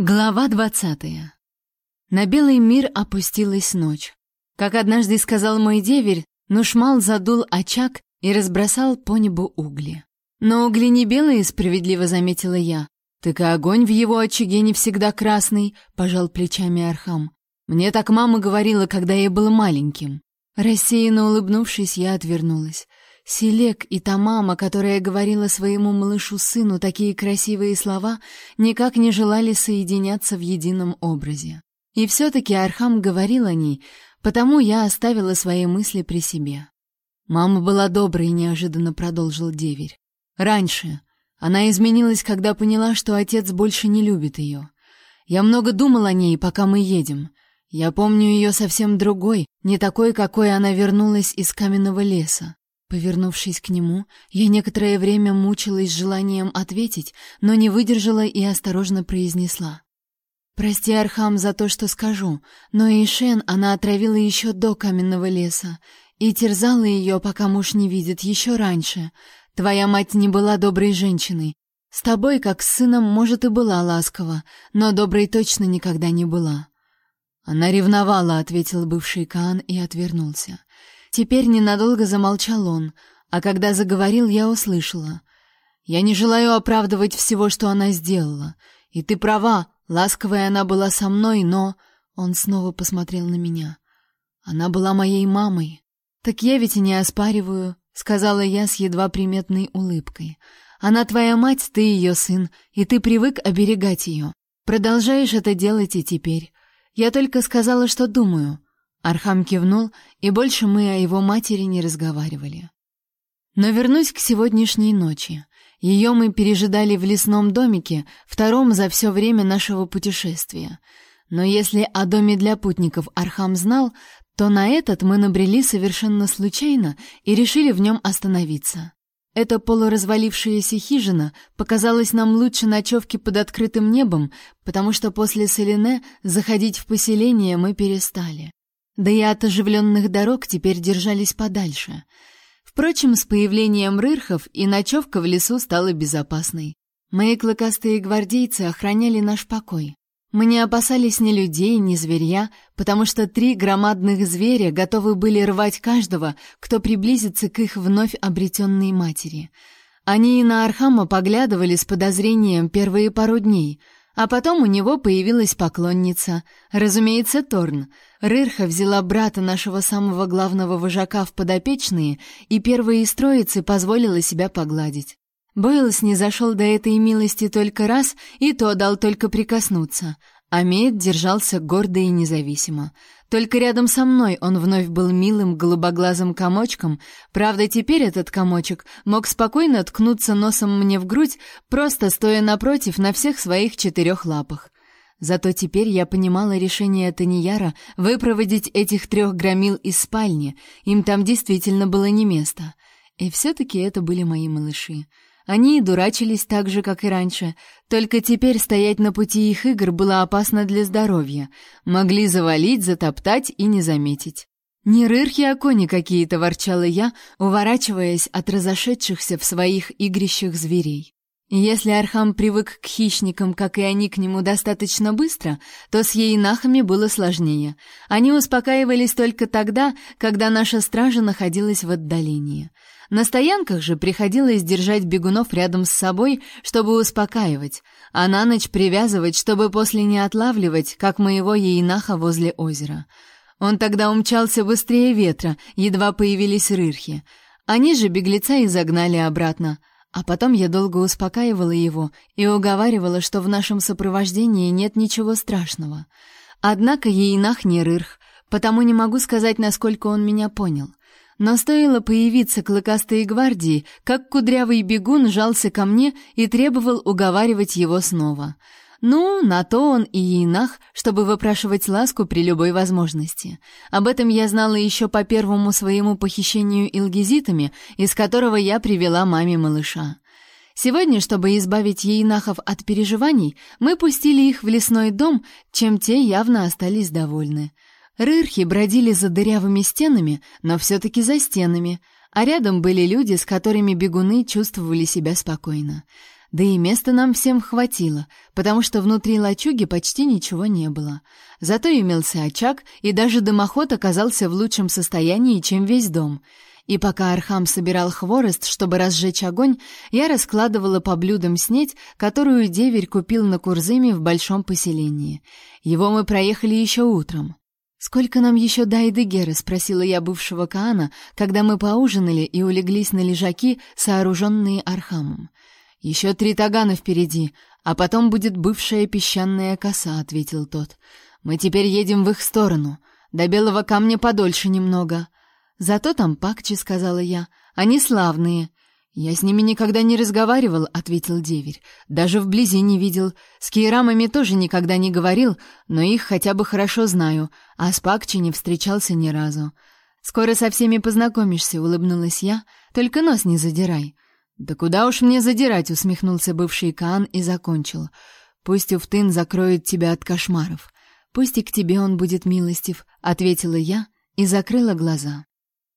Глава двадцатая. На белый мир опустилась ночь. Как однажды сказал мой деверь, Нушмал задул очаг и разбросал по небу угли. Но угли не белые, справедливо заметила я. Так и огонь в его очаге не всегда красный, пожал плечами Архам. Мне так мама говорила, когда я был маленьким. Рассеянно улыбнувшись, я отвернулась. Селек и та мама, которая говорила своему малышу-сыну такие красивые слова, никак не желали соединяться в едином образе. И все-таки Архам говорил о ней, потому я оставила свои мысли при себе. Мама была доброй, неожиданно продолжил деверь. Раньше. Она изменилась, когда поняла, что отец больше не любит ее. Я много думал о ней, пока мы едем. Я помню ее совсем другой, не такой, какой она вернулась из каменного леса. Повернувшись к нему, я некоторое время мучилась желанием ответить, но не выдержала и осторожно произнесла: "Прости, Архам, за то, что скажу, но Ишен она отравила еще до каменного леса и терзала ее, пока муж не видит, еще раньше. Твоя мать не была доброй женщиной. С тобой, как с сыном, может и была ласкова, но доброй точно никогда не была". Она ревновала, ответил бывший Каан и отвернулся. Теперь ненадолго замолчал он, а когда заговорил, я услышала. «Я не желаю оправдывать всего, что она сделала. И ты права, ласковая она была со мной, но...» Он снова посмотрел на меня. «Она была моей мамой. Так я ведь и не оспариваю», — сказала я с едва приметной улыбкой. «Она твоя мать, ты ее сын, и ты привык оберегать ее. Продолжаешь это делать и теперь. Я только сказала, что думаю». Архам кивнул, и больше мы о его матери не разговаривали. Но вернусь к сегодняшней ночи. Ее мы пережидали в лесном домике, втором за все время нашего путешествия. Но если о доме для путников Архам знал, то на этот мы набрели совершенно случайно и решили в нем остановиться. Эта полуразвалившаяся хижина показалась нам лучше ночевки под открытым небом, потому что после Селене заходить в поселение мы перестали да и от оживленных дорог теперь держались подальше. Впрочем, с появлением рырхов и ночевка в лесу стала безопасной. Мои клыкастые гвардейцы охраняли наш покой. Мы не опасались ни людей, ни зверя, потому что три громадных зверя готовы были рвать каждого, кто приблизится к их вновь обретенной матери. Они и на Архама поглядывали с подозрением первые пару дней — а потом у него появилась поклонница, разумеется, Торн. Рырха взяла брата нашего самого главного вожака в подопечные, и первая из троицы позволила себя погладить. Бойлс не зашел до этой милости только раз, и то дал только прикоснуться, Амед держался гордо и независимо. Только рядом со мной он вновь был милым голубоглазым комочком. Правда, теперь этот комочек мог спокойно ткнуться носом мне в грудь, просто стоя напротив на всех своих четырех лапах. Зато теперь я понимала решение Танияра выпроводить этих трех громил из спальни. Им там действительно было не место. И все-таки это были мои малыши. Они дурачились так же, как и раньше, только теперь стоять на пути их игр было опасно для здоровья. Могли завалить, затоптать и не заметить. «Не рырхи, а кони какие-то», — ворчала я, уворачиваясь от разошедшихся в своих игрищах зверей. Если Архам привык к хищникам, как и они к нему достаточно быстро, то с ейнахами было сложнее. Они успокаивались только тогда, когда наша стража находилась в отдалении. На стоянках же приходилось держать бегунов рядом с собой, чтобы успокаивать, а на ночь привязывать, чтобы после не отлавливать, как моего ейнаха возле озера. Он тогда умчался быстрее ветра, едва появились рырхи. Они же беглеца и загнали обратно. А потом я долго успокаивала его и уговаривала, что в нашем сопровождении нет ничего страшного. Однако ейнах не рырх, потому не могу сказать, насколько он меня понял. Но стоило появиться клыкастой гвардии, как кудрявый бегун жался ко мне и требовал уговаривать его снова. Ну, на то он и инах, чтобы выпрашивать ласку при любой возможности. Об этом я знала еще по первому своему похищению илгизитами, из которого я привела маме малыша. Сегодня, чтобы избавить ейнахов от переживаний, мы пустили их в лесной дом, чем те явно остались довольны. Рырхи бродили за дырявыми стенами, но все-таки за стенами, а рядом были люди, с которыми бегуны чувствовали себя спокойно. Да и места нам всем хватило, потому что внутри лачуги почти ничего не было. Зато имелся очаг, и даже дымоход оказался в лучшем состоянии, чем весь дом. И пока Архам собирал хворост, чтобы разжечь огонь, я раскладывала по блюдам снеть, которую деверь купил на Курзыме в большом поселении. Его мы проехали еще утром. «Сколько нам еще до Эдегера?» — спросила я бывшего Каана, когда мы поужинали и улеглись на лежаки, сооруженные Архамом. «Еще три тагана впереди, а потом будет бывшая песчаная коса», — ответил тот. «Мы теперь едем в их сторону. До Белого камня подольше немного». «Зато там пакчи», — сказала я. «Они славные». «Я с ними никогда не разговаривал», — ответил деверь. «Даже вблизи не видел. С кейрамами тоже никогда не говорил, но их хотя бы хорошо знаю, а с пакчи не встречался ни разу». «Скоро со всеми познакомишься», — улыбнулась я. «Только нос не задирай». «Да куда уж мне задирать?» — усмехнулся бывший Каан и закончил. «Пусть Уфтын закроет тебя от кошмаров. Пусть и к тебе он будет милостив», — ответила я и закрыла глаза.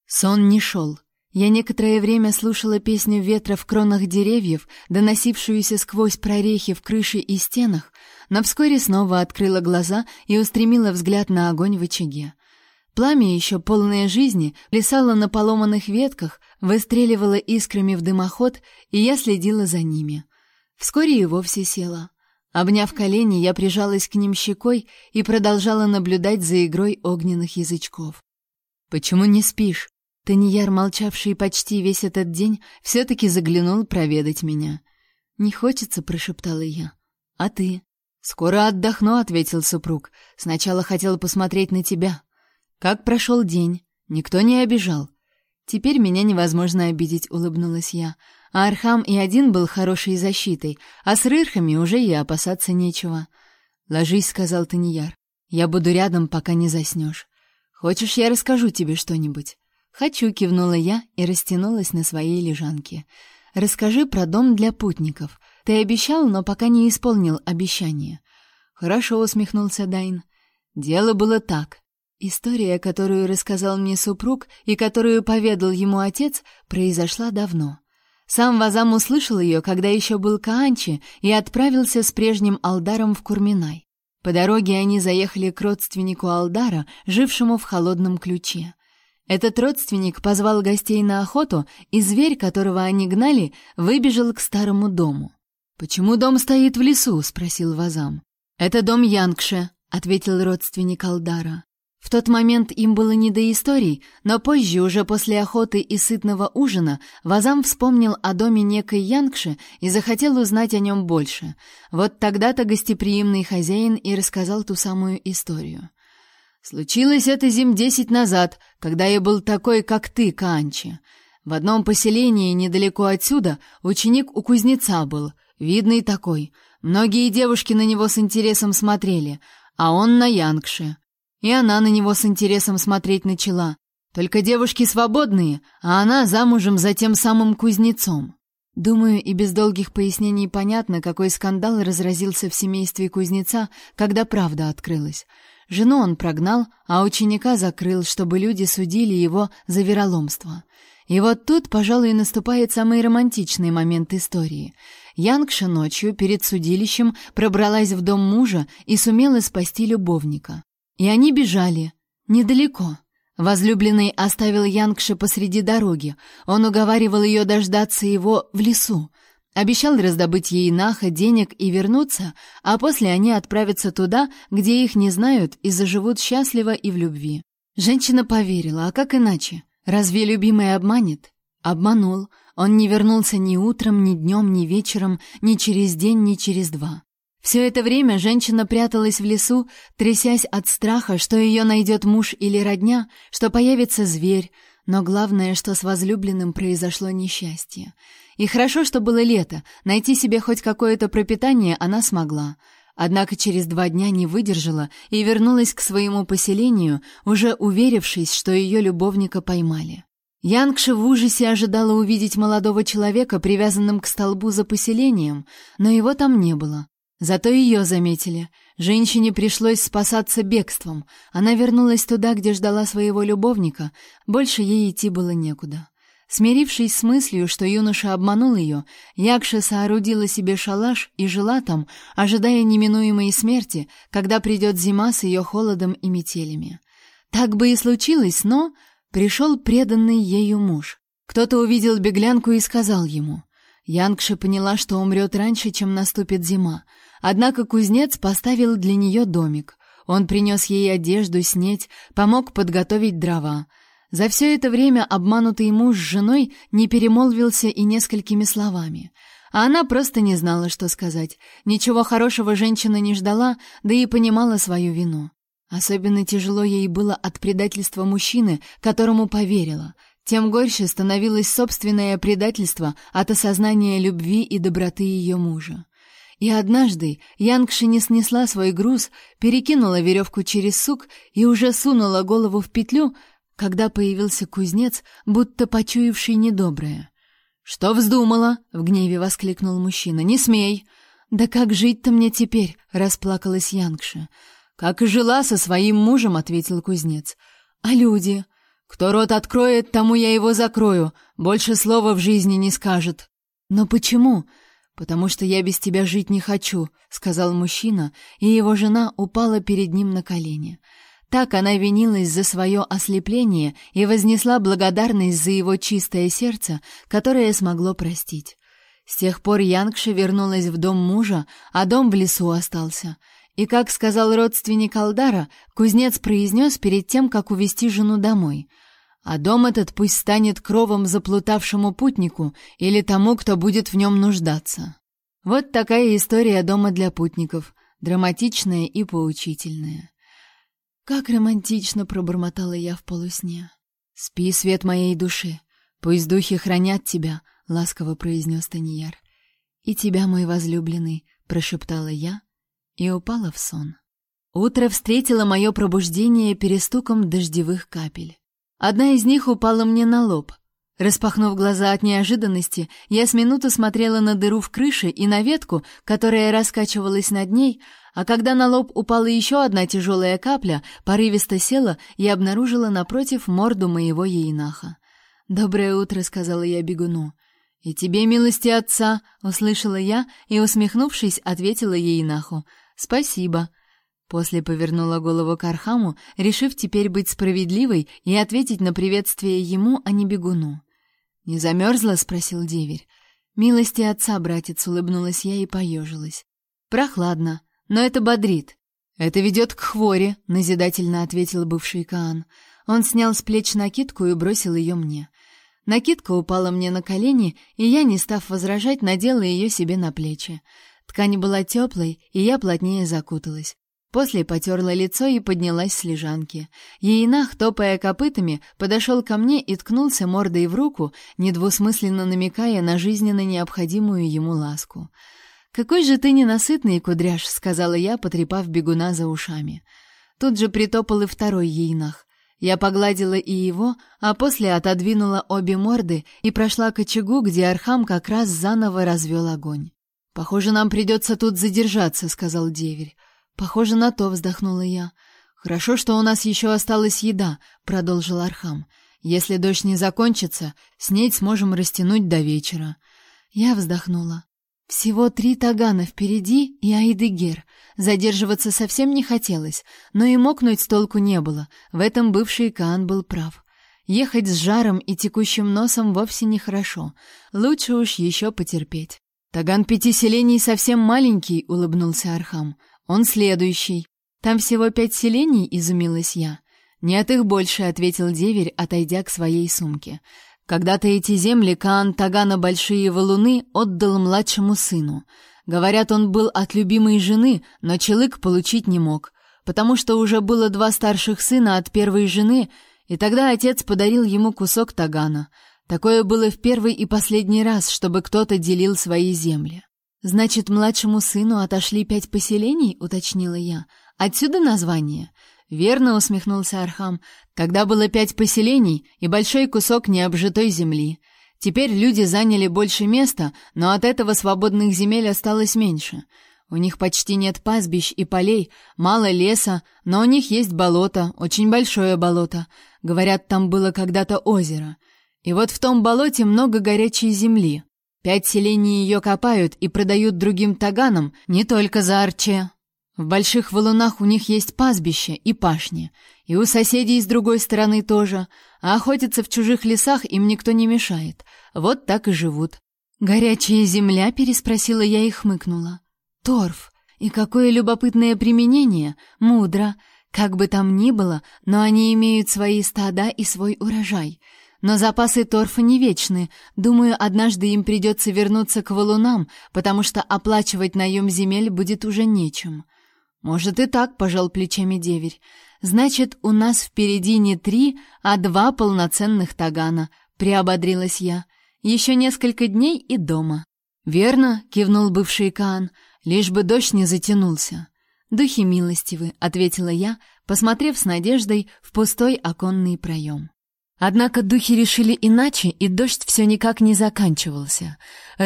Сон не шел. Я некоторое время слушала песню ветра в кронах деревьев, доносившуюся сквозь прорехи в крыше и стенах, но вскоре снова открыла глаза и устремила взгляд на огонь в очаге. Пламя, еще полное жизни, плясало на поломанных ветках, выстреливало искрами в дымоход, и я следила за ними. Вскоре и вовсе села. Обняв колени, я прижалась к ним щекой и продолжала наблюдать за игрой огненных язычков. «Почему не спишь?» Таньяр, молчавший почти весь этот день, все-таки заглянул проведать меня. «Не хочется», — прошептала я. «А ты?» «Скоро отдохну», — ответил супруг. «Сначала хотел посмотреть на тебя». «Как прошел день? Никто не обижал?» «Теперь меня невозможно обидеть», — улыбнулась я. «А Архам и один был хорошей защитой, а с Рырхами уже и опасаться нечего». «Ложись», — сказал Таньяр. «Я буду рядом, пока не заснешь. Хочешь, я расскажу тебе что-нибудь?» «Хочу», — кивнула я и растянулась на своей лежанке. «Расскажи про дом для путников. Ты обещал, но пока не исполнил обещание». «Хорошо», — усмехнулся Дайн. «Дело было так. История, которую рассказал мне супруг и которую поведал ему отец, произошла давно. Сам Вазам услышал ее, когда еще был Каанчи, и отправился с прежним Алдаром в Курминай. По дороге они заехали к родственнику Алдара, жившему в холодном ключе. Этот родственник позвал гостей на охоту, и зверь, которого они гнали, выбежал к старому дому. «Почему дом стоит в лесу?» — спросил Вазам. «Это дом Янгше», — ответил родственник Алдара. В тот момент им было не до историй, но позже, уже после охоты и сытного ужина, Вазам вспомнил о доме некой Янгши и захотел узнать о нем больше. Вот тогда-то гостеприимный хозяин и рассказал ту самую историю. «Случилось это зим десять назад, когда я был такой, как ты, Канчи. В одном поселении недалеко отсюда ученик у кузнеца был, видный такой. Многие девушки на него с интересом смотрели, а он на Янгше». И она на него с интересом смотреть начала. Только девушки свободные, а она замужем за тем самым кузнецом. Думаю, и без долгих пояснений понятно, какой скандал разразился в семействе кузнеца, когда правда открылась. Жену он прогнал, а ученика закрыл, чтобы люди судили его за вероломство. И вот тут, пожалуй, наступает самый романтичный момент истории. Янгша ночью перед судилищем пробралась в дом мужа и сумела спасти любовника. И они бежали. Недалеко. Возлюбленный оставил Янгша посреди дороги. Он уговаривал ее дождаться его в лесу. Обещал раздобыть ей наха денег и вернуться, а после они отправятся туда, где их не знают и заживут счастливо и в любви. Женщина поверила, а как иначе? Разве любимый обманет? Обманул. Он не вернулся ни утром, ни днем, ни вечером, ни через день, ни через два. Все это время женщина пряталась в лесу, трясясь от страха, что ее найдет муж или родня, что появится зверь, но главное, что с возлюбленным произошло несчастье. И хорошо, что было лето, найти себе хоть какое-то пропитание она смогла. Однако через два дня не выдержала и вернулась к своему поселению, уже уверившись, что ее любовника поймали. Янгша в ужасе ожидала увидеть молодого человека, привязанным к столбу за поселением, но его там не было. Зато ее заметили. Женщине пришлось спасаться бегством. Она вернулась туда, где ждала своего любовника. Больше ей идти было некуда. Смирившись с мыслью, что юноша обманул ее, Якша соорудила себе шалаш и жила там, ожидая неминуемой смерти, когда придет зима с ее холодом и метелями. Так бы и случилось, но пришел преданный ею муж. Кто-то увидел беглянку и сказал ему. Янгша поняла, что умрет раньше, чем наступит зима. Однако кузнец поставил для нее домик. Он принес ей одежду, снеть, помог подготовить дрова — за все это время обманутый муж с женой не перемолвился и несколькими словами. А она просто не знала, что сказать. Ничего хорошего женщина не ждала, да и понимала свою вину. Особенно тяжело ей было от предательства мужчины, которому поверила. Тем горше становилось собственное предательство от осознания любви и доброты ее мужа. И однажды Янгши не снесла свой груз, перекинула веревку через сук и уже сунула голову в петлю, когда появился кузнец, будто почуявший недоброе. «Что вздумала?» — в гневе воскликнул мужчина. «Не смей!» «Да как жить-то мне теперь?» — расплакалась Янгша. «Как и жила со своим мужем», — ответил кузнец. «А люди?» «Кто рот откроет, тому я его закрою. Больше слова в жизни не скажет». «Но почему?» «Потому что я без тебя жить не хочу», — сказал мужчина, и его жена упала перед ним на колени. Так она винилась за свое ослепление и вознесла благодарность за его чистое сердце, которое смогло простить. С тех пор Янгша вернулась в дом мужа, а дом в лесу остался. И, как сказал родственник Алдара, кузнец произнес перед тем, как увести жену домой. А дом этот пусть станет кровом заплутавшему путнику или тому, кто будет в нем нуждаться. Вот такая история дома для путников, драматичная и поучительная. Как романтично пробормотала я в полусне. Спи, свет моей души. Пусть духи хранят тебя, ласково произнес Таньяр. И тебя, мой возлюбленный, прошептала я и упала в сон. Утро встретило мое пробуждение перестуком дождевых капель. Одна из них упала мне на лоб. Распахнув глаза от неожиданности, я с минуту смотрела на дыру в крыше и на ветку, которая раскачивалась над ней, а когда на лоб упала еще одна тяжелая капля, порывисто села и обнаружила напротив морду моего ейнаха. «Доброе утро», — сказала я бегуну. «И тебе, милости отца», — услышала я и, усмехнувшись, ответила ейнаху. «Спасибо». После повернула голову к Архаму, решив теперь быть справедливой и ответить на приветствие ему, а не бегуну. «Не замерзла?» — спросил деверь. «Милости отца, братец», — улыбнулась я и поежилась. «Прохладно. Но это бодрит. Это ведет к хворе, назидательно ответил бывший Каан. Он снял с плеч накидку и бросил ее мне. Накидка упала мне на колени, и я, не став возражать, надела ее себе на плечи. Ткань была теплой, и я плотнее закуталась. После потерла лицо и поднялась с лежанки. Ейнах, топая копытами, подошел ко мне и ткнулся мордой в руку, недвусмысленно намекая на жизненно необходимую ему ласку. «Какой же ты ненасытный, кудряш», — сказала я, потрепав бегуна за ушами. Тут же притопал и второй ейнах. Я погладила и его, а после отодвинула обе морды и прошла к очагу, где Архам как раз заново развел огонь. «Похоже, нам придется тут задержаться», — сказал деверь. «Похоже на то», — вздохнула я. «Хорошо, что у нас еще осталась еда», — продолжил Архам. «Если дождь не закончится, снеть сможем растянуть до вечера». Я вздохнула. Всего три тагана впереди и Айдыгер. Задерживаться совсем не хотелось, но и мокнуть толку не было. В этом бывший Каан был прав. Ехать с жаром и текущим носом вовсе нехорошо. Лучше уж еще потерпеть. Таган пяти селений совсем маленький, улыбнулся Архам. Он следующий. Там всего пять селений, изумилась я. Нет, их больше, ответил деверь, отойдя к своей сумке. Когда-то эти земли Каан Тагана Большие Валуны отдал младшему сыну. Говорят, он был от любимой жены, но Челык получить не мог, потому что уже было два старших сына от первой жены, и тогда отец подарил ему кусок Тагана. Такое было в первый и последний раз, чтобы кто-то делил свои земли. Значит, младшему сыну отошли пять поселений, уточнила я. Отсюда название. Верно усмехнулся Архам. Тогда было пять поселений и большой кусок необжитой земли. Теперь люди заняли больше места, но от этого свободных земель осталось меньше. У них почти нет пастбищ и полей, мало леса, но у них есть болото, очень большое болото. Говорят, там было когда-то озеро. И вот в том болоте много горячей земли. Пять селений ее копают и продают другим таганам, не только за арче. В больших валунах у них есть пастбище и пашни, и у соседей с другой стороны тоже, а охотиться в чужих лесах им никто не мешает. Вот так и живут. «Горячая земля?» — переспросила я и хмыкнула. «Торф. И какое любопытное применение. Мудро. Как бы там ни было, но они имеют свои стада и свой урожай. Но запасы торфа не вечны. Думаю, однажды им придется вернуться к валунам, потому что оплачивать наем земель будет уже нечем. Может и так, пожал плечами деверь. Значит, у нас впереди не три, а два полноценных тагана, приободрилась я. Еще несколько дней и дома. Верно, кивнул бывший Каан, лишь бы дождь не затянулся. Духи милостивы, ответила я, посмотрев с надеждой в пустой оконный проем. Однако духи решили иначе, и дождь все никак не заканчивался.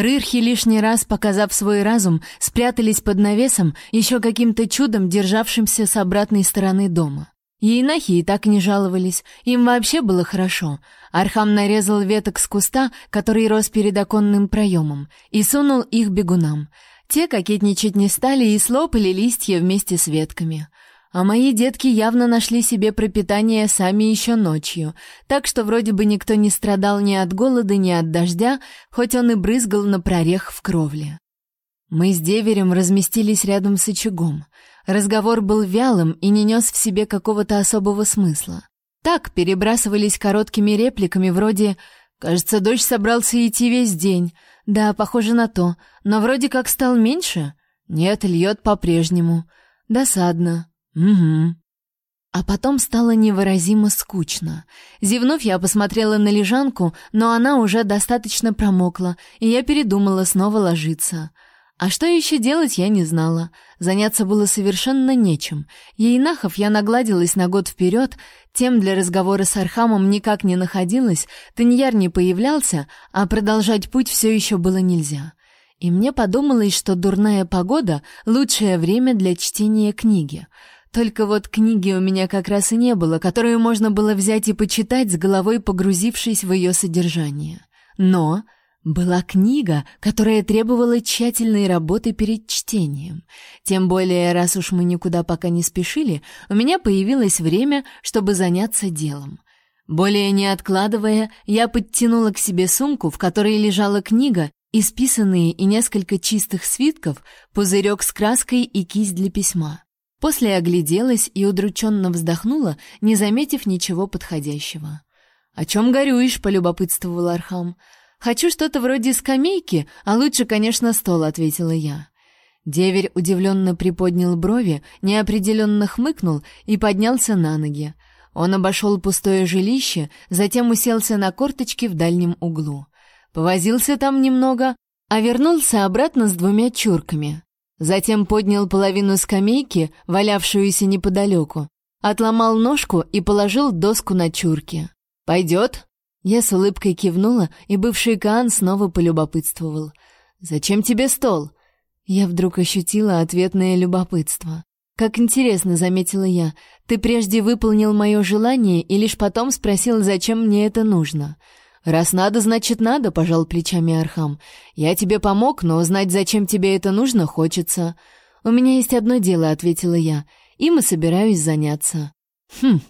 Рырхи, лишний раз показав свой разум, спрятались под навесом, еще каким-то чудом державшимся с обратной стороны дома. Ейнахи и так не жаловались, им вообще было хорошо. Архам нарезал веток с куста, который рос перед оконным проемом, и сунул их бегунам. Те кокетничать не стали и слопали листья вместе с ветками. А мои детки явно нашли себе пропитание сами еще ночью, так что вроде бы никто не страдал ни от голода, ни от дождя, хоть он и брызгал из прорех в кровле. Мы с деверем разместились рядом с очагом. Разговор был вялым и не нес в себе какого-то особого смысла. Так перебрасывались короткими репликами вроде «Кажется, дождь собрался идти весь день». «Да, похоже на то. Но вроде как стал меньше». «Нет, льет по-прежнему». «Досадно». Угу. А потом стало невыразимо скучно. Зевнув, я посмотрела на лежанку, но она уже достаточно промокла, и я передумала снова ложиться. А что еще делать, я не знала. Заняться было совершенно нечем. Ейнахов я нагладилась на год вперед, тем для разговора с Архамом никак не находилась, Таньяр не появлялся, а продолжать путь все еще было нельзя. И мне подумалось, что дурная погода — лучшее время для чтения книги — только вот книги у меня как раз и не было, которую можно было взять и почитать с головой погрузившись в ее содержание. Но была книга, которая требовала тщательной работы перед чтением. Тем более, раз уж мы никуда пока не спешили, у меня появилось время, чтобы заняться делом. Более не откладывая, я подтянула к себе сумку, в которой лежала книга, исписанные и несколько чистых свитков, пузырек с краской и кисть для письма. После огляделась и удрученно вздохнула, не заметив ничего подходящего. «О чем горюешь?» — полюбопытствовал Архам. «Хочу что-то вроде скамейки, а лучше, конечно, стол», — ответила я. Деверь удивленно приподнял брови, неопределенно хмыкнул и поднялся на ноги. Он обошел пустое жилище, затем уселся на корточки в дальнем углу. Повозился там немного, а вернулся обратно с двумя чурками. Затем поднял половину скамейки, валявшуюся неподалеку, отломал ножку и положил доску на чурки. «Пойдет?» Я с улыбкой кивнула, и бывший Каан снова полюбопытствовал. «Зачем тебе стол?» Я вдруг ощутила ответное любопытство. «Как интересно», — заметила я, — «ты прежде выполнил мое желание и лишь потом спросил, зачем мне это нужно». «Раз надо, значит надо», — пожал плечами Архам. «Я тебе помог, но узнать, зачем тебе это нужно, хочется». «У меня есть одно дело», — ответила я. «Им и собираюсь заняться». «Хм».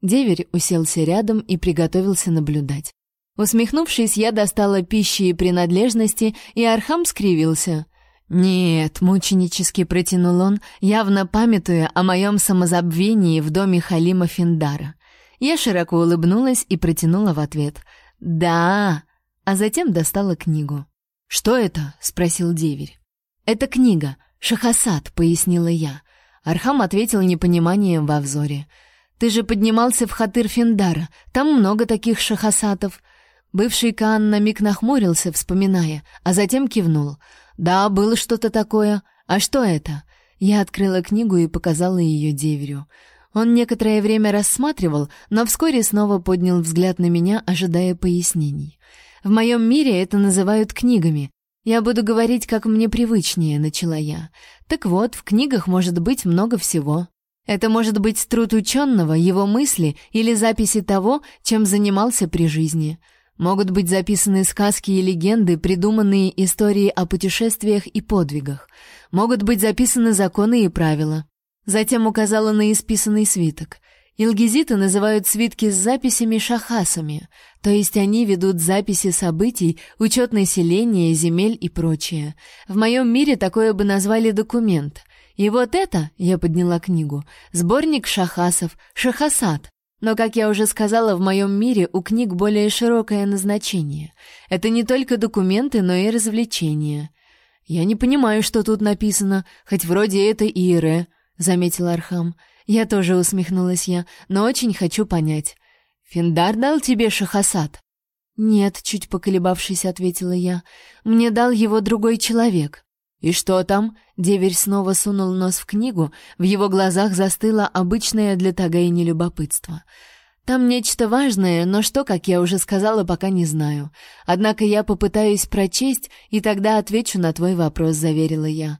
Деверь уселся рядом и приготовился наблюдать. Усмехнувшись, я достала писчие принадлежности, и Архам скривился. «Нет», — мученически протянул он, явно памятуя о моем самозабвении в доме Халима Финдара. Я широко улыбнулась и протянула в ответ — «Да!» А затем достала книгу. «Что это?» — спросил деверь. «Это книга. Шахасад», — пояснила я. Архам ответил непониманием во взоре. «Ты же поднимался в хатыр Финдара. Там много таких шахасатов». Бывший Каан на миг нахмурился, вспоминая, а затем кивнул. «Да, было что-то такое. А что это?» Я открыла книгу и показала ее деверю. Он некоторое время рассматривал, но вскоре снова поднял взгляд на меня, ожидая пояснений. В моем мире это называют книгами. Я буду говорить, как мне привычнее, начала я. Так вот, в книгах может быть много всего. Это может быть труд ученого, его мысли или записи того, чем занимался при жизни. Могут быть записаны сказки и легенды, придуманные истории о путешествиях и подвигах. Могут быть записаны законы и правила. Затем указала на исписанный свиток. Илгизиты называют свитки с записями шахасами, то есть они ведут записи событий, учет населения, земель и прочее. В моем мире такое бы назвали документ. И вот это, я подняла книгу, сборник шахасов, шахасад. Но, как я уже сказала, в моем мире у книг более широкое назначение. Это не только документы, но и развлечения. Я не понимаю, что тут написано, хоть вроде это Иере, заметил Архам. Я тоже усмехнулась я, но очень хочу понять. Финдар дал тебе шахасад? Нет, чуть поколебавшись, ответила я. Мне дал его другой человек. И что там? Деверь снова сунул нос в книгу, в его глазах застыло обычное для Тагайни любопытство. Там нечто важное, но что, как я уже сказала, пока не знаю. Однако я попытаюсь прочесть, и тогда отвечу на твой вопрос, заверила я.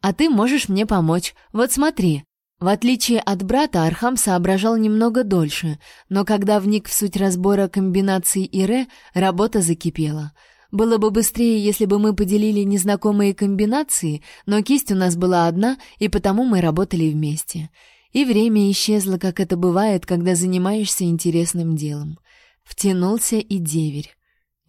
А ты можешь мне помочь. Вот смотри. В отличие от брата, Архам соображал немного дольше, но когда вник в суть разбора комбинаций Ире, работа закипела. Было бы быстрее, если бы мы поделили незнакомые комбинации, но кисть у нас была одна, и потому мы работали вместе. И время исчезло, как это бывает, когда занимаешься интересным делом. Втянулся и деверь.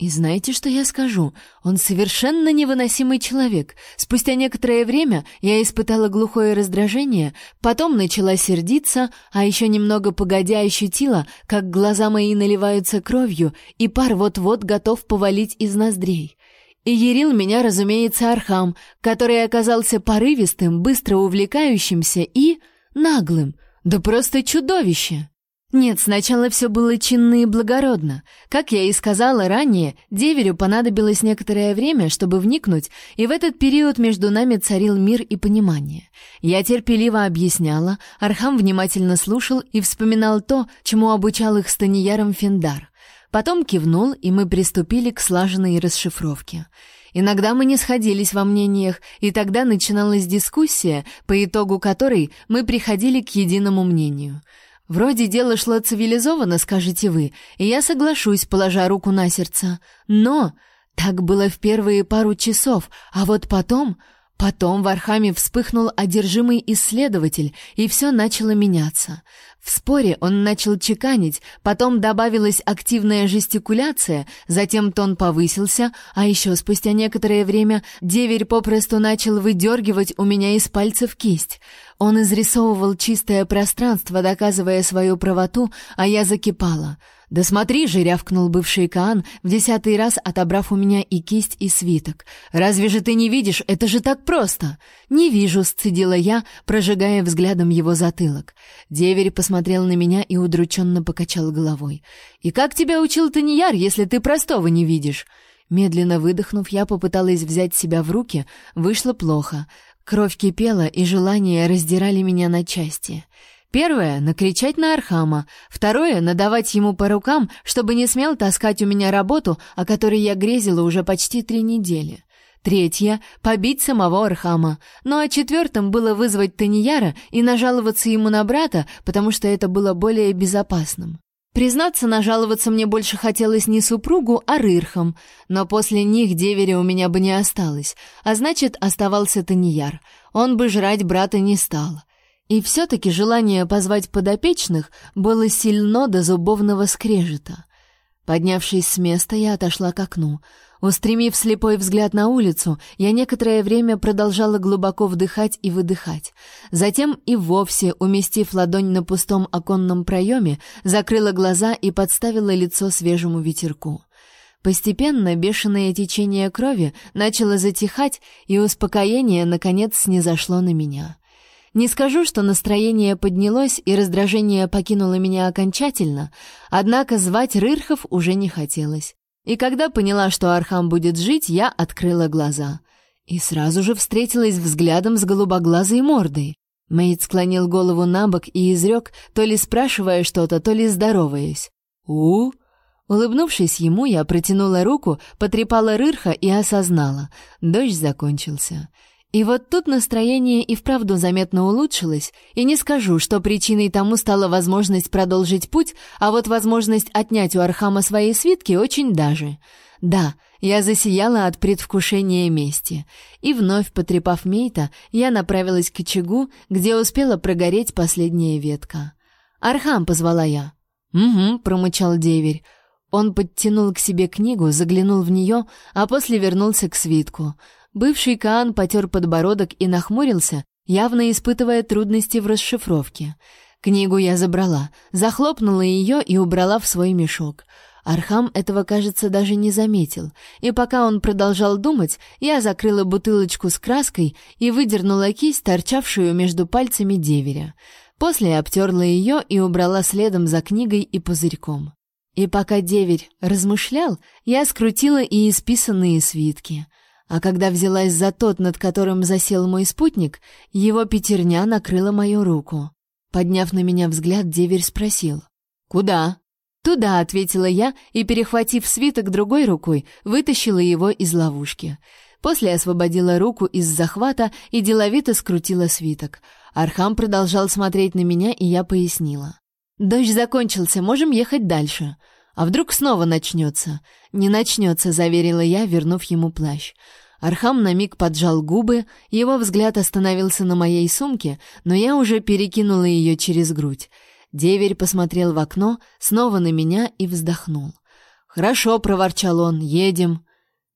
И знаете, что я скажу? Он совершенно невыносимый человек. Спустя некоторое время я испытала глухое раздражение, потом начала сердиться, а еще немного погодя ощутила, как глаза мои наливаются кровью, и пар вот-вот готов повалить из ноздрей. И ярил меня, разумеется, Архам, который оказался порывистым, быстро увлекающимся и наглым. Да просто чудовище! Нет, сначала все было чинно и благородно. Как я и сказала ранее, деверю понадобилось некоторое время, чтобы вникнуть, и в этот период между нами царил мир и понимание. Я терпеливо объясняла, Архам внимательно слушал и вспоминал то, чему обучал их с Танияром Финдар. Потом кивнул, и мы приступили к слаженной расшифровке. Иногда мы не сходились во мнениях, и тогда начиналась дискуссия, по итогу которой мы приходили к единому мнению — Вроде дело шло цивилизованно, скажете вы, и я соглашусь, положа руку на сердце. Но так было в первые пару часов, а вот потом... Потом в Архаме вспыхнул одержимый исследователь, и все начало меняться. В споре он начал чеканить, потом добавилась активная жестикуляция, затем тон повысился, а еще спустя некоторое время деверь попросту начал выдергивать у меня из пальцев кисть. Он изрисовывал чистое пространство, доказывая свою правоту, а я закипала — «Да смотри же!» — рявкнул бывший Каан, в десятый раз отобрав у меня и кисть, и свиток. «Разве же ты не видишь? Это же так просто!» «Не вижу!» — сцедила я, прожигая взглядом его затылок. Деверь посмотрел на меня и удрученно покачал головой. «И как тебя учил Таньяр, если ты простого не видишь?» Медленно выдохнув, я попыталась взять себя в руки, вышло плохо. Кровь кипела, и желания раздирали меня на части. Первое — накричать на Архама. Второе — надавать ему по рукам, чтобы не смел таскать у меня работу, о которой я грезила уже почти три недели. Третье — побить самого Архама. Ну а четвертым было вызвать Таньяра и нажаловаться ему на брата, потому что это было более безопасным. Признаться, нажаловаться мне больше хотелось не супругу, а Рырхам, но после них деверя у меня бы не осталось, а значит, оставался Таньяр. Он бы жрать брата не стал. И все-таки желание позвать подопечных было сильно до зубовного скрежета. Поднявшись с места, я отошла к окну. Устремив слепой взгляд на улицу, я некоторое время продолжала глубоко вдыхать и выдыхать. Затем и вовсе, уместив ладонь на пустом оконном проеме, закрыла глаза и подставила лицо свежему ветерку. Постепенно бешеное течение крови начало затихать, и успокоение, наконец, снизошло на меня. Не скажу, что настроение поднялось и раздражение покинуло меня окончательно, однако звать Рырхов уже не хотелось. И когда поняла, что Архам будет жить, я открыла глаза. И сразу же встретилась взглядом с голубоглазой мордой. Мейт склонил голову на бок и изрек, то ли спрашивая что-то, то ли здороваясь. «У?» Улыбнувшись ему, я протянула руку, потрепала Рырха и осознала. Дождь закончился. И вот тут настроение и вправду заметно улучшилось, и не скажу, что причиной тому стала возможность продолжить путь, а вот возможность отнять у Архама свои свитки очень даже. Да, я засияла от предвкушения мести, и вновь потрепав Мейта, я направилась к очагу, где успела прогореть последняя ветка. «Архам!» — позвала я. «Угу», — промычал деверь. Он подтянул к себе книгу, заглянул в нее, а после вернулся к свитку — Бывший Каан потер подбородок и нахмурился, явно испытывая трудности в расшифровке. Книгу я забрала, захлопнула ее и убрала в свой мешок. Архам этого, кажется, даже не заметил, и пока он продолжал думать, я закрыла бутылочку с краской и выдернула кисть, торчавшую между пальцами деверя. После обтерла ее и убрала следом за книгой и пузырьком. И пока деверь размышлял, я скрутила и исписанные свитки — а когда взялась за тот, над которым засел мой спутник, его пятерня накрыла мою руку. Подняв на меня взгляд, деверь спросил. «Куда?» «Туда», — ответила я и, перехватив свиток другой рукой, вытащила его из ловушки. После освободила руку из захвата и деловито скрутила свиток. Архам продолжал смотреть на меня, и я пояснила. «Дождь закончился, можем ехать дальше. А вдруг снова начнется?» «Не начнется», — заверила я, вернув ему плащ. Архам на миг поджал губы, его взгляд остановился на моей сумке, но я уже перекинула ее через грудь. Деверь посмотрел в окно, снова на меня и вздохнул. «Хорошо», — проворчал он, — «едем».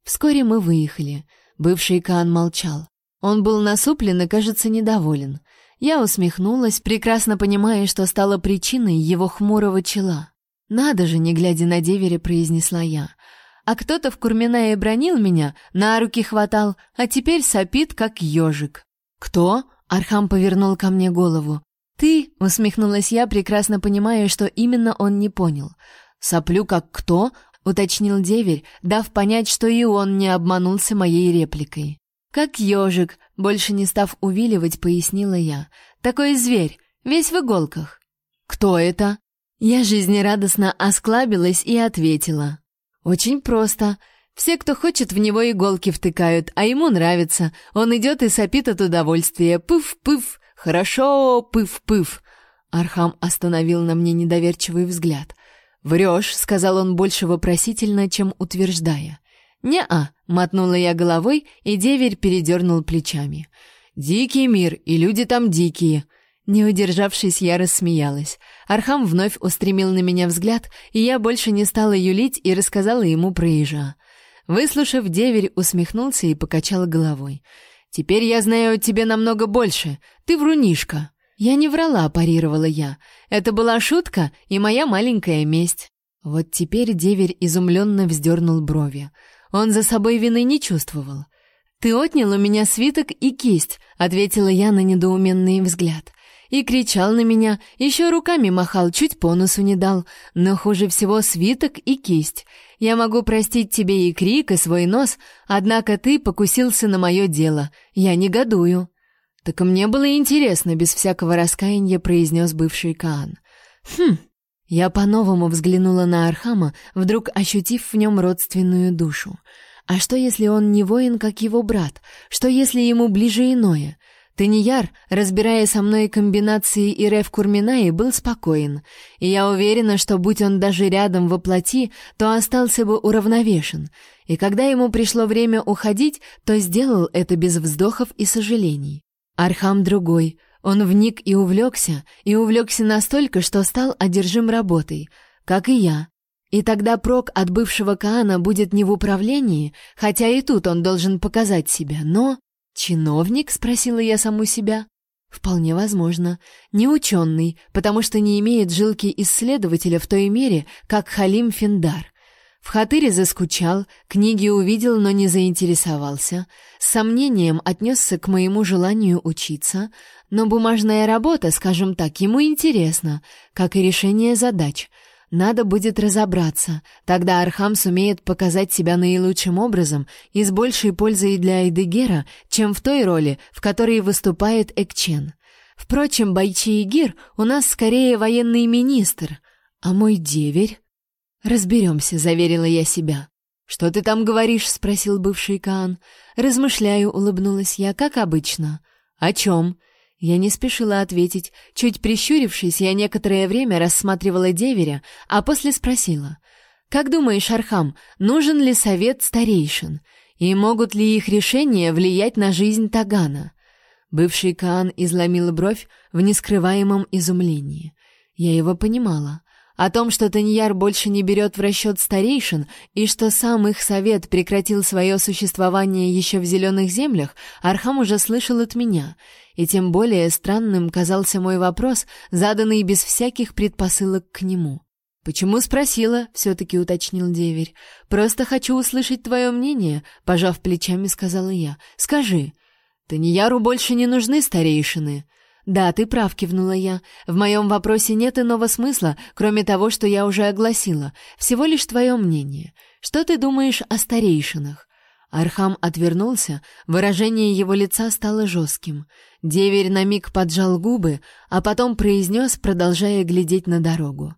Вскоре мы выехали. Бывший Каан молчал. Он был насуплен и, кажется, недоволен. Я усмехнулась, прекрасно понимая, что стало причиной его хмурого чела. «Надо же», — не глядя на деверя, произнесла я — а кто-то в Курминае бранил меня, на руки хватал, а теперь сопит, как ежик. «Кто?» — Архам повернул ко мне голову. «Ты?» — усмехнулась я, прекрасно понимая, что именно он не понял. «Соплю как кто?» — уточнил деверь, дав понять, что и он не обманулся моей репликой. «Как ежик», — больше не став увиливать, пояснила я. «Такой зверь, весь в иголках». «Кто это?» Я жизнерадостно осклабилась и ответила. Очень просто. Все, кто хочет, в него иголки втыкают, а ему нравится. Он идет и сопит от удовольствия. Пыф-пыф. Хорошо, пыф-пыф. Архам остановил на мне недоверчивый взгляд. «Врешь», — сказал он больше вопросительно, чем утверждая. «Не-а», — мотнула я головой, и деверь передернул плечами. «Дикий мир, и люди там дикие. Не удержавшись, я рассмеялась. Архам вновь устремил на меня взгляд, и я больше не стала юлить и рассказала ему про ежа. Выслушав, деверь усмехнулся и покачал головой. «Теперь я знаю о тебе намного больше. Ты врунишка». «Я не врала», — парировала я. «Это была шутка и моя маленькая месть». Вот теперь деверь изумленно вздернул брови. Он за собой вины не чувствовал. «Ты отнял у меня свиток и кисть», — ответила я на недоуменный взгляд и кричал на меня, еще руками махал, чуть по носу не дал, но хуже всего свиток и кисть. Я могу простить тебе и крик, и свой нос, однако ты покусился на мое дело. Я негодую». «Так мне было интересно», — без всякого раскаяния произнес бывший Каан. «Хм». Я по-новому взглянула на Архама, вдруг ощутив в нем родственную душу. А что, если он не воин, как его брат? Что, если ему ближе иное? Таньяр, разбирая со мной комбинации игры в Курминаи, был спокоен, и я уверена, что будь он даже рядом во плоти, то остался бы уравновешен, и когда ему пришло время уходить, то сделал это без вздохов и сожалений. Архам другой, он вник и увлекся, и увлекся настолько, что стал одержим работой, как и я. И тогда прок от бывшего Каана будет не в управлении, хотя и тут он должен показать себя, но... «Чиновник?» — спросила я саму себя. Вполне возможно. Не ученый, потому что не имеет жилки исследователя в той мере, как Халим Финдар. В Хатыре заскучал, книги увидел, но не заинтересовался, с сомнением отнесся к моему желанию учиться, но бумажная работа, скажем так, ему интересна, как и решение задач — надо будет разобраться. Тогда Архам сумеет показать себя наилучшим образом и с большей пользой для Айдегера, чем в той роли, в которой выступает Экчен. Впрочем, Байчи Игир у нас скорее военный министр, а мой деверь... Разберемся, заверила я себя. «Что ты там говоришь?» — спросил бывший Каан. «Размышляю», — улыбнулась я, — «как обычно». «О чем?» Я не спешила ответить. Чуть прищурившись, я некоторое время рассматривала деверя, а после спросила. «Как думаешь, Архам, нужен ли совет старейшин? И могут ли их решения влиять на жизнь Тагана?» Бывший Каан изломил бровь в нескрываемом изумлении. Я его понимала. О том, что Таньяр больше не берет в расчет старейшин и что сам их совет прекратил свое существование еще в зеленых землях, Архам уже слышал от меня, и тем более странным казался мой вопрос, заданный без всяких предпосылок к нему. «Почему спросила?» — все-таки уточнил деверь. «Просто хочу услышать твое мнение», — пожав плечами, сказала я. «Скажи». «Таньяру больше не нужны старейшины». «Да, ты прав», — кивнула я. «В моем вопросе нет иного смысла, кроме того, что я уже огласила. Всего лишь твое мнение. Что ты думаешь о старейшинах?» Архам отвернулся, выражение его лица стало жестким. Деверь на миг поджал губы, а потом произнес, продолжая глядеть на дорогу.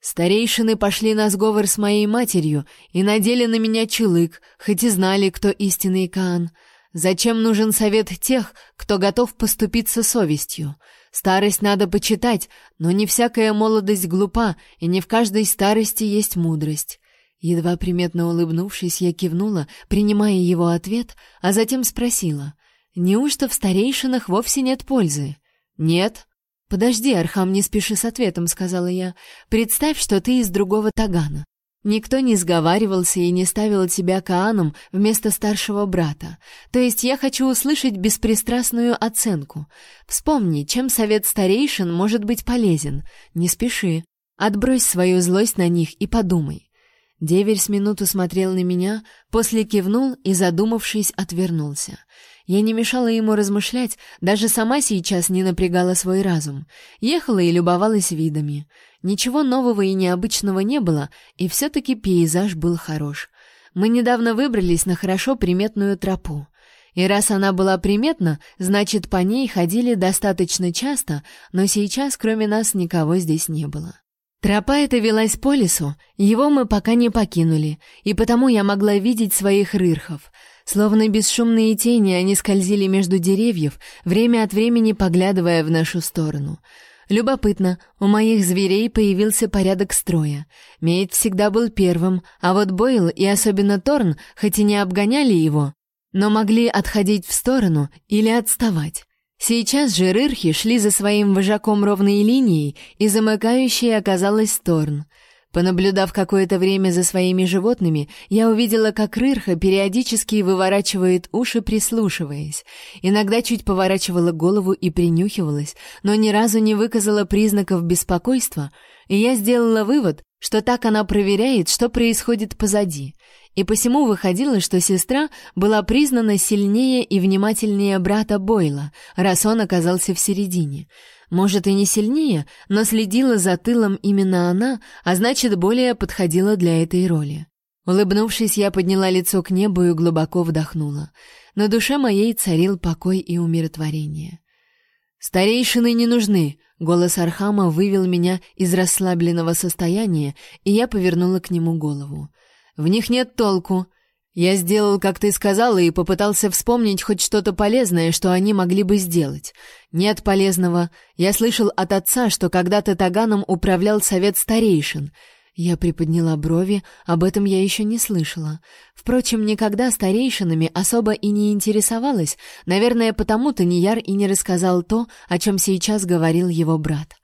«Старейшины пошли на сговор с моей матерью и надели на меня чулык, хоть и знали, кто истинный Каан. Зачем нужен совет тех, кто готов поступиться совестью? Старость надо почитать, но не всякая молодость глупа, и не в каждой старости есть мудрость. Едва приметно улыбнувшись, я кивнула, принимая его ответ, а затем спросила: "Неужто в старейшинах вовсе нет пользы?" "Нет", «Подожди, Архам, не спеши с ответом», — сказала я. «Представь, что ты из другого Тагана. Никто не сговаривался и не ставил тебя Кааном вместо старшего брата. То есть я хочу услышать беспристрастную оценку. Вспомни, чем совет старейшин может быть полезен. Не спеши. Отбрось свою злость на них и подумай. Деверь с минуту смотрел на меня, после кивнул и, задумавшись, отвернулся. Я не мешала ему размышлять, даже сама сейчас не напрягала свой разум. Ехала и любовалась видами. Ничего нового и необычного не было, и все-таки пейзаж был хорош. Мы недавно выбрались на хорошо приметную тропу. И раз она была приметна, значит, по ней ходили достаточно часто, но сейчас кроме нас никого здесь не было. Тропа эта велась по лесу, его мы пока не покинули, и потому я могла видеть своих рырхов — Словно бесшумные тени они скользили между деревьев, время от времени поглядывая в нашу сторону. Любопытно, у моих зверей появился порядок строя. Мейд всегда был первым, а вот Бойл и особенно Торн, хоть и не обгоняли его, но могли отходить в сторону или отставать. Сейчас же рырхи шли за своим вожаком ровной линией, и замыкающей оказалась Торн — Понаблюдав какое-то время за своими животными, я увидела, как Рырха периодически выворачивает уши, прислушиваясь. Иногда чуть поворачивала голову и принюхивалась, но ни разу не выказала признаков беспокойства, и я сделала вывод, что так она проверяет, что происходит позади. И посему выходило, что сестра была признана сильнее и внимательнее брата Бойла, раз он оказался в середине — может, и не сильнее, но следила за тылом именно она, а значит, более подходила для этой роли. Улыбнувшись, я подняла лицо к небу и глубоко вдохнула. На душе моей царил покой и умиротворение. «Старейшины не нужны», — голос Архама вывел меня из расслабленного состояния, и я повернула к нему голову. «В них нет толку. Я сделал, как ты сказала, и попытался вспомнить хоть что-то полезное, что они могли бы сделать. Нет полезного. Я слышал от отца, что когда-то Таганом управлял совет старейшин. Я приподняла брови, об этом я еще не слышала. Впрочем, никогда старейшинами особо и не интересовалась, наверное, потому-то Нияр и не рассказал то, о чем сейчас говорил его брат.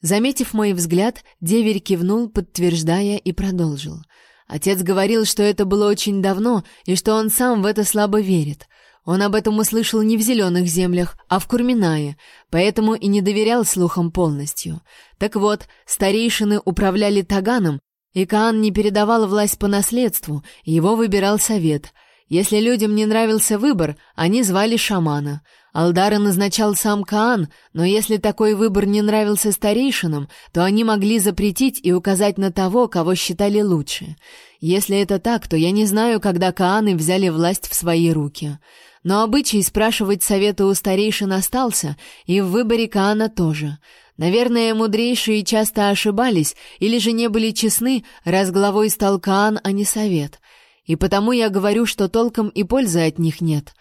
Заметив мой взгляд, деверь кивнул, подтверждая, и продолжил — Отец говорил, что это было очень давно, и что он сам в это слабо верит. Он об этом услышал не в зеленых землях, а в Курминае, поэтому и не доверял слухам полностью. Так вот, старейшины управляли Таганом, и Каан не передавал власть по наследству, его выбирал совет. Если людям не нравился выбор, они звали шамана — Алдара назначал сам Каан, но если такой выбор не нравился старейшинам, то они могли запретить и указать на того, кого считали лучше. Если это так, то я не знаю, когда Кааны взяли власть в свои руки. Но обычай спрашивать совета у старейшин остался, и в выборе Каана тоже. Наверное, мудрейшие часто ошибались или же не были честны, раз главой стал Каан, а не совет — и потому я говорю, что толком и пользы от них нет.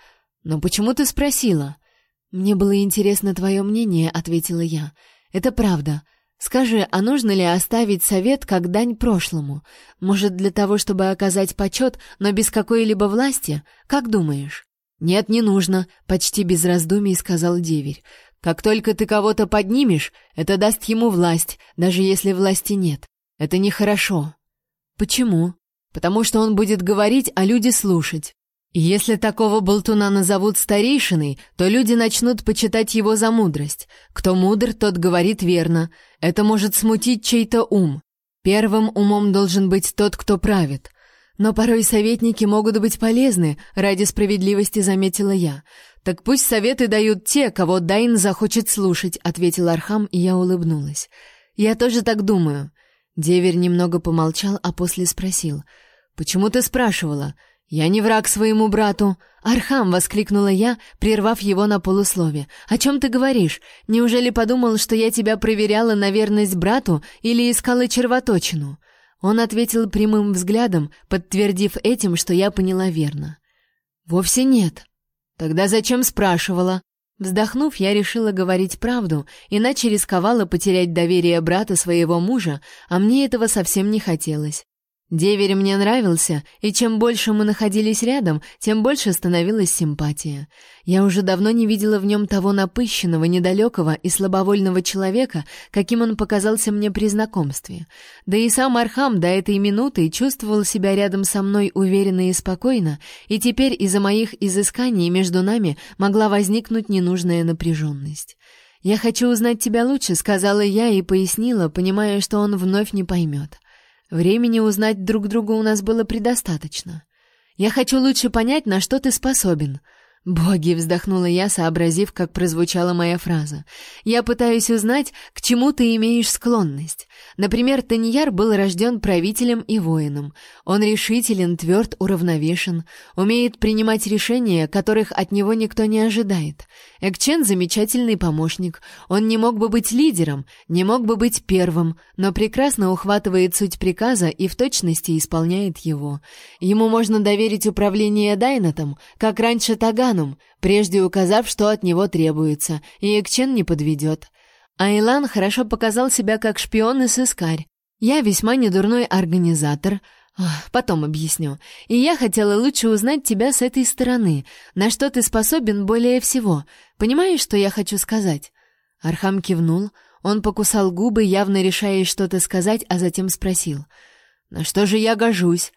Но почему ты спросила? Мне было интересно твое мнение, ответила я. Это правда. Скажи, а нужно ли оставить совет как дань прошлому? Может, для того, чтобы оказать почет, но без какой-либо власти? Как думаешь? Нет, не нужно, почти без раздумий сказал деверь. Как только ты кого-то поднимешь, это даст ему власть, даже если власти нет. Это нехорошо. Почему? Потому что он будет говорить, а люди слушать. И если такого болтуна назовут старейшиной, то люди начнут почитать его за мудрость. Кто мудр, тот говорит верно. Это может смутить чей-то ум. Первым умом должен быть тот, кто правит. Но порой советники могут быть полезны, ради справедливости заметила я. Так пусть советы дают те, кого Дайн захочет слушать, ответил Архам, и я улыбнулась. Я тоже так думаю. Деверь немного помолчал, а после спросил: "Почему ты спрашивала?" «Я не враг своему брату!» «Архам!» — воскликнула я, прервав его на полуслове. «О чем ты говоришь? Неужели подумал, что я тебя проверяла на верность брату или искала червоточину?» Он ответил прямым взглядом, подтвердив этим, что я поняла верно. «Вовсе нет». «Тогда зачем спрашивала?» Вздохнув, я решила говорить правду, иначе рисковала потерять доверие брата своего мужа, а мне этого совсем не хотелось. Деверь мне нравился, и чем больше мы находились рядом, тем больше становилась симпатия. Я уже давно не видела в нем того напыщенного, недалекого и слабовольного человека, каким он показался мне при знакомстве. Да и сам Архам до этой минуты чувствовал себя рядом со мной уверенно и спокойно, и теперь из-за моих изысканий между нами могла возникнуть ненужная напряженность. «Я хочу узнать тебя лучше», — сказала я и пояснила, понимая, что он вновь не поймет. Времени узнать друг друга у нас было предостаточно. Я хочу лучше понять, на что ты способен. «Боги!» — вздохнула я, сообразив, как прозвучала моя фраза. «Я пытаюсь узнать, к чему ты имеешь склонность. Например, Таньяр был рожден правителем и воином. Он решителен, тверд, уравновешен, умеет принимать решения, которых от него никто не ожидает. Экчен — замечательный помощник. Он не мог бы быть лидером, не мог бы быть первым, но прекрасно ухватывает суть приказа и в точности исполняет его. Ему можно доверить управление Дайнатом, как раньше Таганиланом, прежде указав, что от него требуется, и Экчен не подведет. А Илан хорошо показал себя как шпион и сыскарь. Я весьма недурной организатор, потом объясню. И я хотела лучше узнать тебя с этой стороны, на что ты способен более всего. Понимаешь, что я хочу сказать? Архам кивнул. Он покусал губы, явно решая что-то сказать, а затем спросил: "На что же я гожусь?"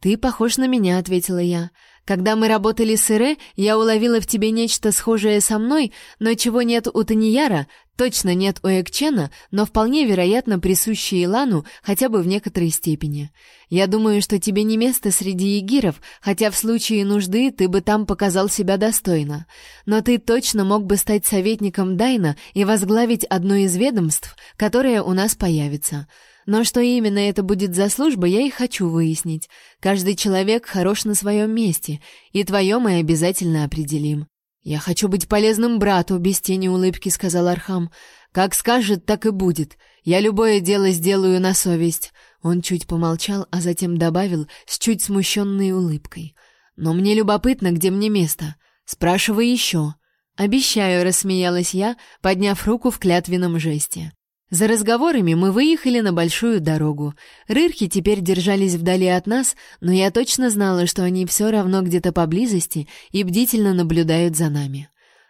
«Ты похож на меня», — ответила я. Когда мы работали с Ире, я уловила в тебе нечто схожее со мной, но чего нет у Таньяра, точно нет у Экчена, но вполне вероятно присущее Илану хотя бы в некоторой степени. Я думаю, что тебе не место среди егиров, хотя в случае нужды ты бы там показал себя достойно. Но ты точно мог бы стать советником Дайна и возглавить одно из ведомств, которое у нас появится. Но что именно это будет за служба, я и хочу выяснить. Каждый человек хорош на своем месте, и твое мы обязательно определим. Я хочу быть полезным брату, без тени улыбки сказал Архам. Как скажет, так и будет. Я любое дело сделаю на совесть. Он чуть помолчал, а затем добавил с чуть смущенной улыбкой: "Но мне любопытно, где мне место. Спрашивай еще». «Обещаю», — рассмеялась я, подняв руку в клятвенном жесте. За разговорами мы выехали на большую дорогу. Рырхи теперь держались вдали от нас, но я точно знала, что они все равно где-то поблизости и бдительно наблюдают за нами.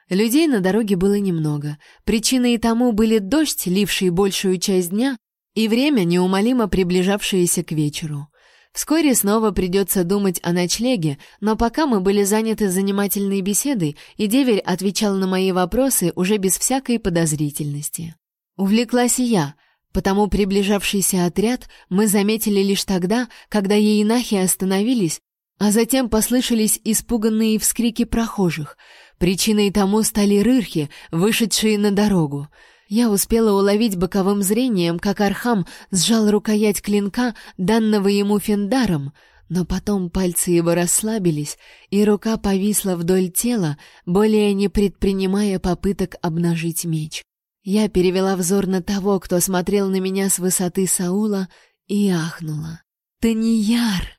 Людей на дороге было немного. Причиной тому были дождь, ливший большую часть дня, и время, неумолимо приближавшееся к вечеру. Вскоре снова придется думать о ночлеге, но пока мы были заняты занимательной беседой, и деверь отвечал на мои вопросы уже без всякой подозрительности. Увлеклась и я, потому приближавшийся отряд мы заметили лишь тогда, когда ейнахи остановились, а затем послышались испуганные вскрики прохожих. Причиной тому стали рырхи, вышедшие на дорогу. Я успела уловить боковым зрением, как Архам сжал рукоять клинка, данного ему фендаром, но потом пальцы его расслабились, и рука повисла вдоль тела, более не предпринимая попыток обнажить меч. Я перевела взор на того, кто смотрел на меня с высоты Саула, и ахнула. «Таньяр!»